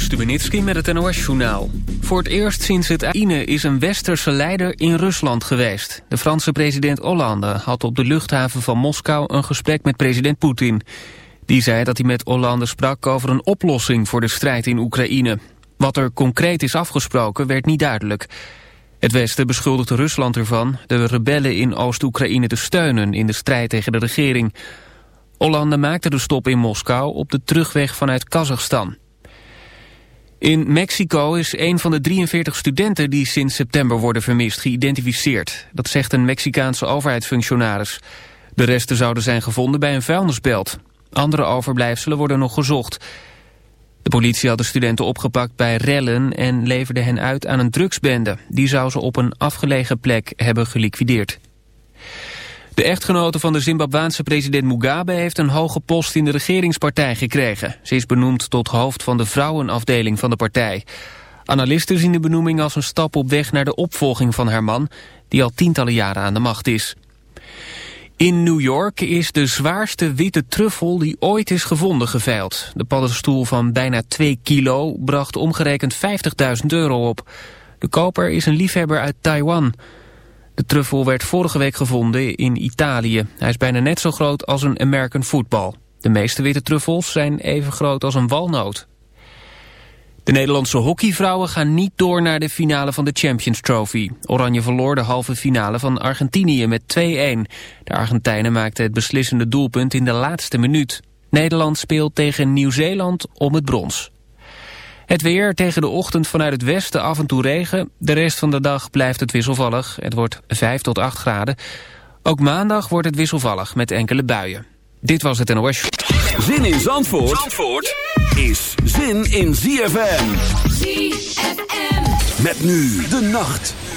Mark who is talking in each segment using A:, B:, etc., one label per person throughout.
A: Stubenitski met het NOS-journaal. Voor het eerst sinds het Oekraïne is een westerse leider in Rusland geweest. De Franse president Hollande had op de luchthaven van Moskou een gesprek met president Poetin. Die zei dat hij met Hollande sprak over een oplossing voor de strijd in Oekraïne. Wat er concreet is afgesproken werd niet duidelijk. Het Westen beschuldigt Rusland ervan de rebellen in Oost-Oekraïne te steunen in de strijd tegen de regering. Hollande maakte de stop in Moskou op de terugweg vanuit Kazachstan. In Mexico is een van de 43 studenten die sinds september worden vermist geïdentificeerd. Dat zegt een Mexicaanse overheidsfunctionaris. De resten zouden zijn gevonden bij een vuilnisbelt. Andere overblijfselen worden nog gezocht. De politie had de studenten opgepakt bij rellen en leverde hen uit aan een drugsbende. Die zou ze op een afgelegen plek hebben geliquideerd. De echtgenote van de Zimbabwaanse president Mugabe heeft een hoge post in de regeringspartij gekregen. Ze is benoemd tot hoofd van de vrouwenafdeling van de partij. Analisten zien de benoeming als een stap op weg naar de opvolging van haar man, die al tientallen jaren aan de macht is. In New York is de zwaarste witte truffel die ooit is gevonden geveild. De paddenstoel van bijna 2 kilo bracht omgerekend 50.000 euro op. De koper is een liefhebber uit Taiwan. De truffel werd vorige week gevonden in Italië. Hij is bijna net zo groot als een American football. De meeste witte truffels zijn even groot als een walnoot. De Nederlandse hockeyvrouwen gaan niet door naar de finale van de Champions Trophy. Oranje verloor de halve finale van Argentinië met 2-1. De Argentijnen maakten het beslissende doelpunt in de laatste minuut. Nederland speelt tegen Nieuw-Zeeland om het brons. Het weer tegen de ochtend vanuit het westen af en toe regen. De rest van de dag blijft het wisselvallig. Het wordt 5 tot 8 graden. Ook maandag wordt het wisselvallig met enkele buien. Dit was het NOS.
B: Zin in Zandvoort, Zandvoort is zin in ZFM.
C: ZFM.
B: Met nu de nacht.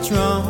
D: what's wrong.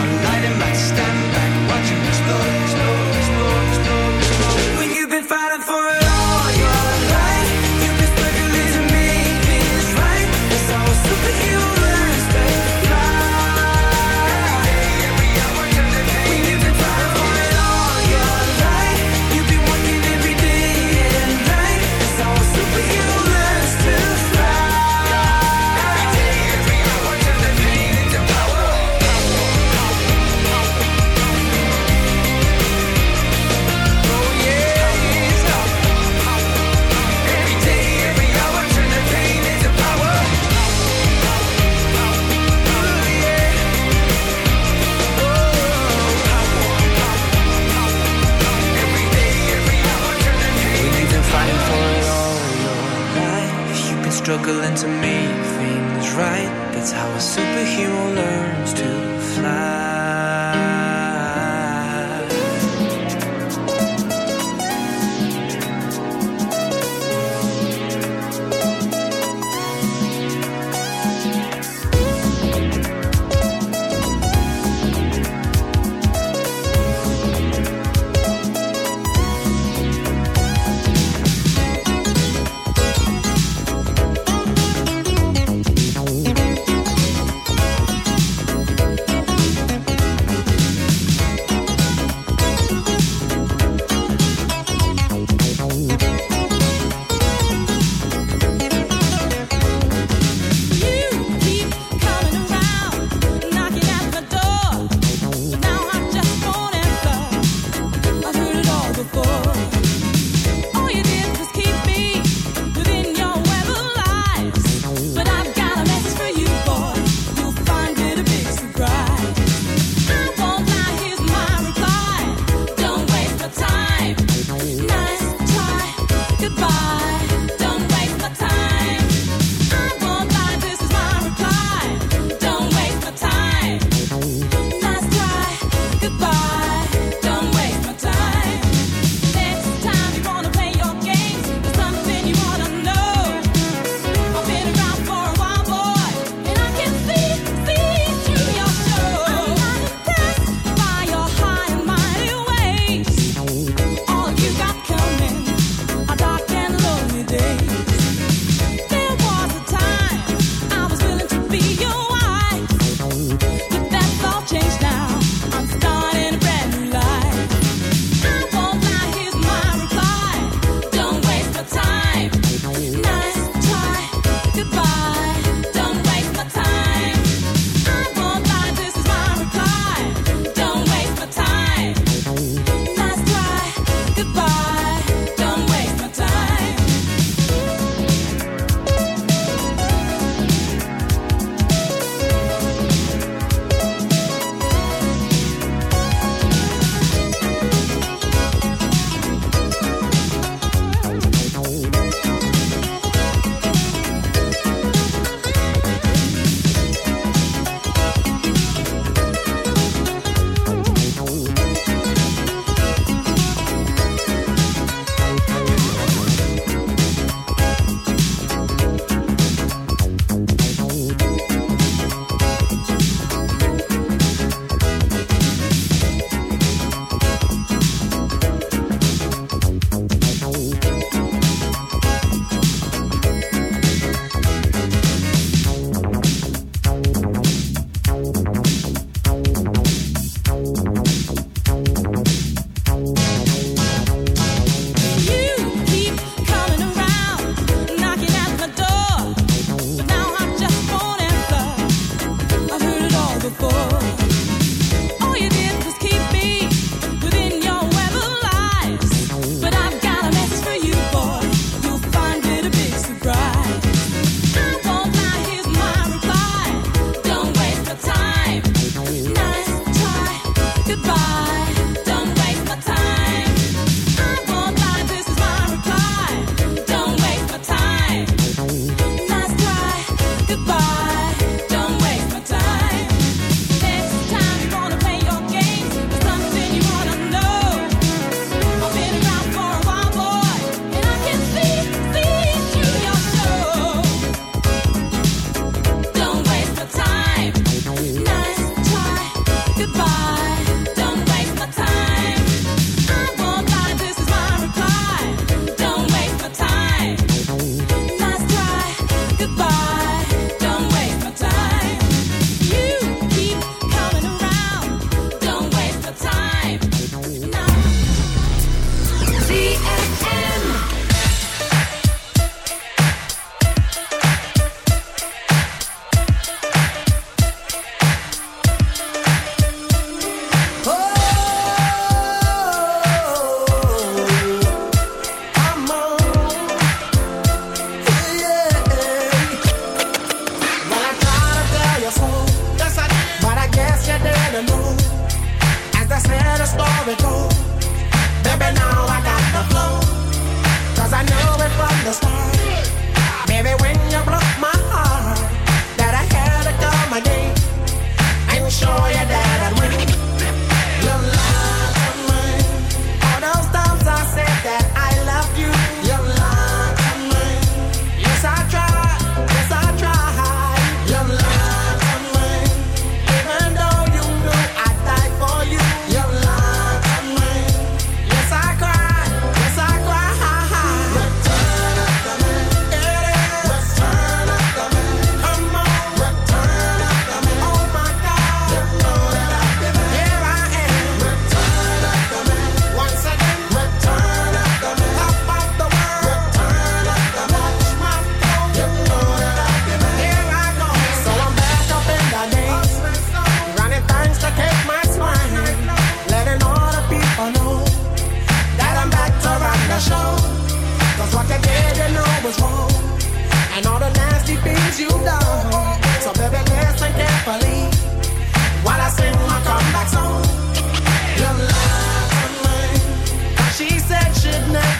C: struggling to make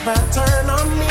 C: never turn
E: on
F: me.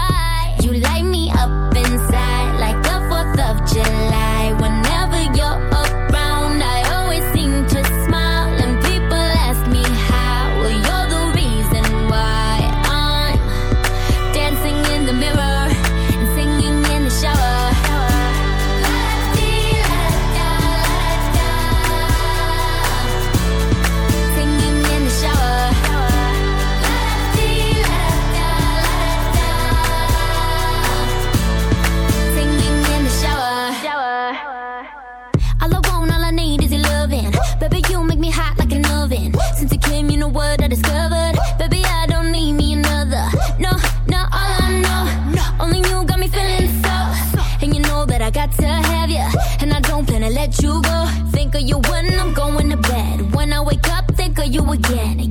F: again.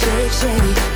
F: shake, shake,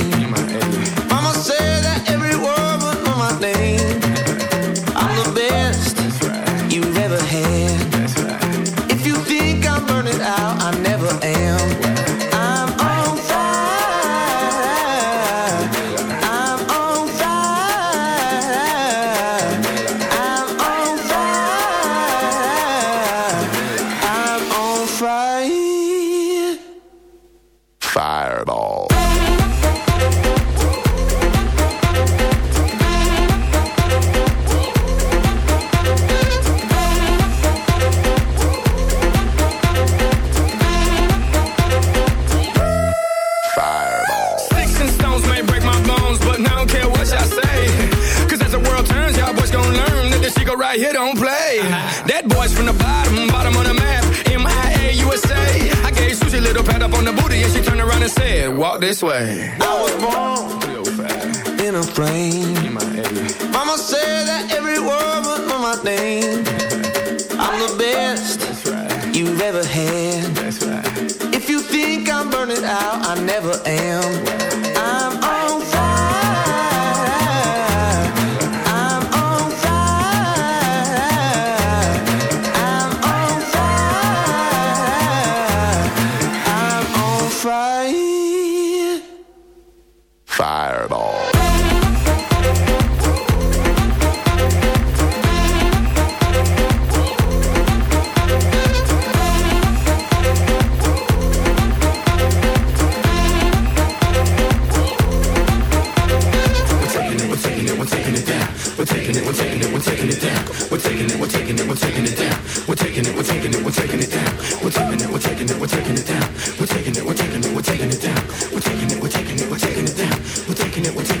G: it was.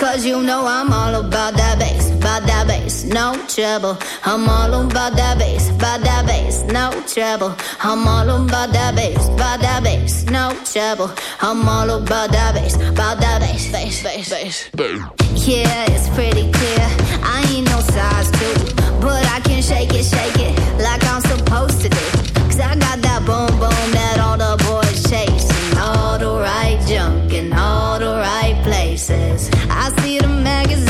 H: Because you know I'm all about that bass, about that bass, no trouble. I'm all about that bass, about that bass, no trouble. I'm all about that bass, about that bass, no trouble. I'm all about that bass, about that bass, bass, bass, bass. Yeah, it's pretty clear. I ain't no size two, but I can shake it, shake it like I'm supposed to do. Cause I got that boom boom that all the boys chasing. All the right junk in all the right places. I see the magazines